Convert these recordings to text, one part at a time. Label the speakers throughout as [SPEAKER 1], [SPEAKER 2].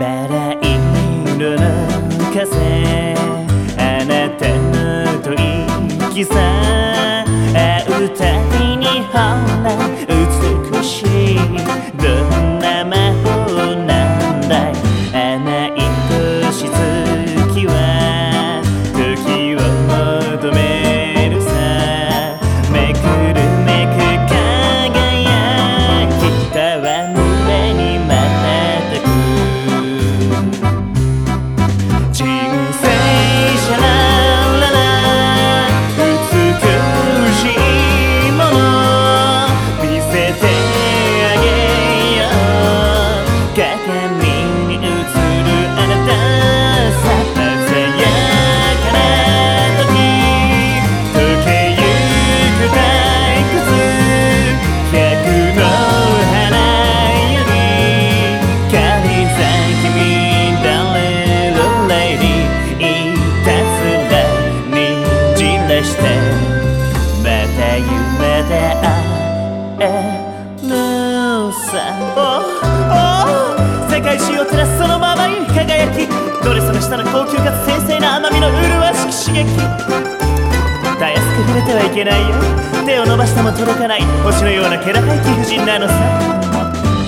[SPEAKER 1] バラ色の風あなたの吐息さ。夢で会えるさ世界中を照らすそのままに輝きドレスの下の高級かつ繊細な甘みの麗しき刺激。たやすく触れてはいけないよ。手を伸ばしても届かない星のような気高い貴婦人なのさ。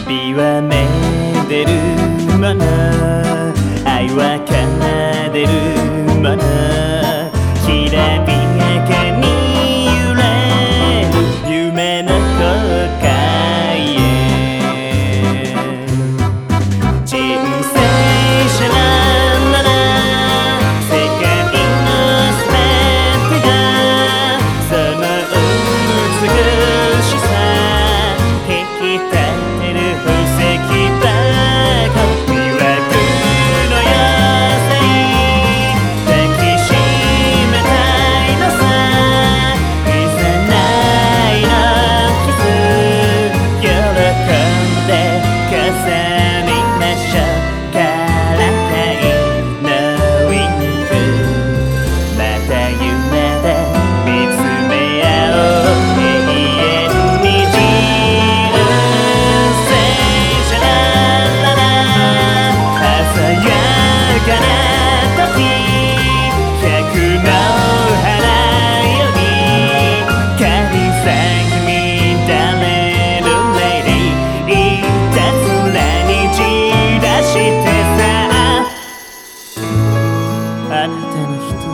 [SPEAKER 1] 美はめでるもの愛は奏でるものな時百の花より神さんに乱れるレディいたずらに散らしてさあなたの人